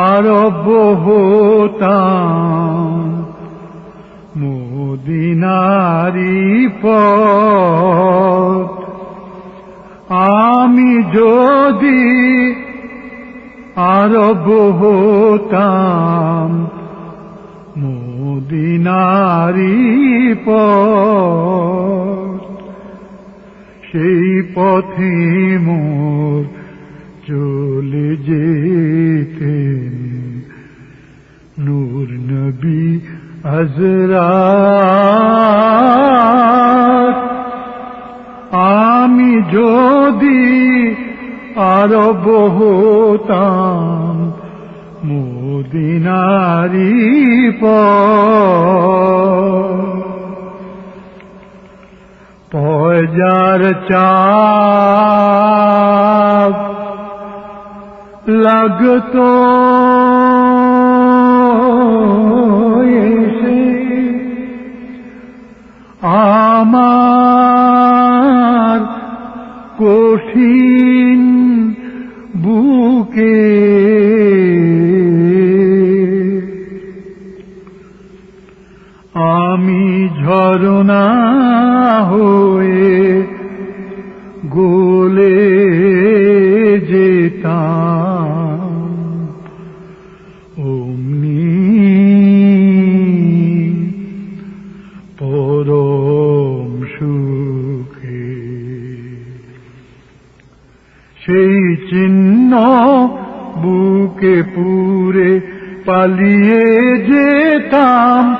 আরব হতাম মদিনারি পথ। আমি যদি আরব হতাম মদিনারি পথ সেই পথে মোর চলে যেতেন নূর হজরাত আমি যদি আরব হতাম মোদিনারি পথ পয়জার চাপ লাগতো আমার কঠিন বুকে। আমি ঝরনা হয়ে গোলে যেতাম। সুখে সেই চিহ্ন বুকে পুরে পালিয়ে যেতাম।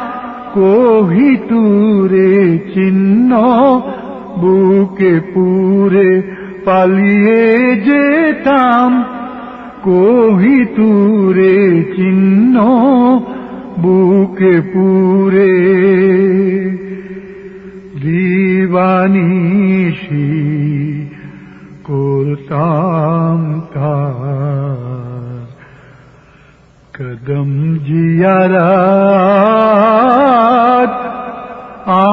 কোহিতুরে চিহ্ন বুকে পুরে পালিয়ে যেতাম। কোহিতুরে চিহ্ন বুকে পুরে। দিবানিশি করতাম তার। কদম জিয়ারাত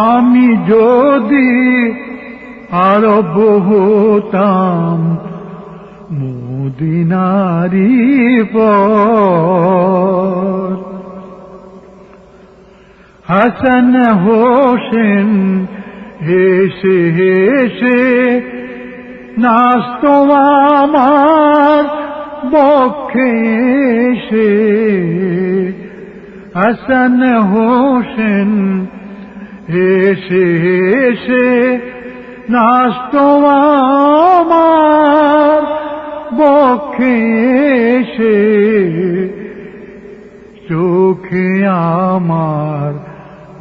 আমি যদি আরব হতাম মুদিনারি পথ। হাসন হোসেন হেসে হেসে নাস্ত আমার বক্ষে এসে হাসন হোসেন হেসে হেসে নাস্ত আমার বক্ষে এসে চোখে আমার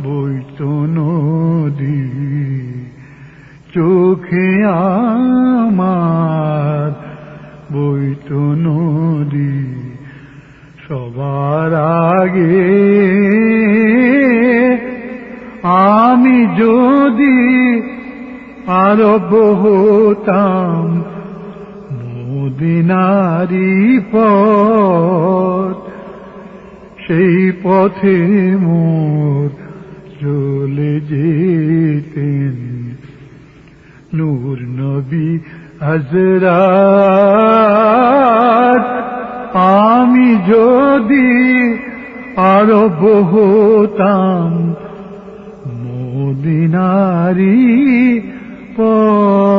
বইত নদী, চোখে আমার বইত নদী, সবার আগে আমি যদি আরব হতাম মদিনারি পথ, সেই পথে মোর চলে যেতেন নূর নবী হজরাত আমি যদি আরও হতাম মদিনারি পথ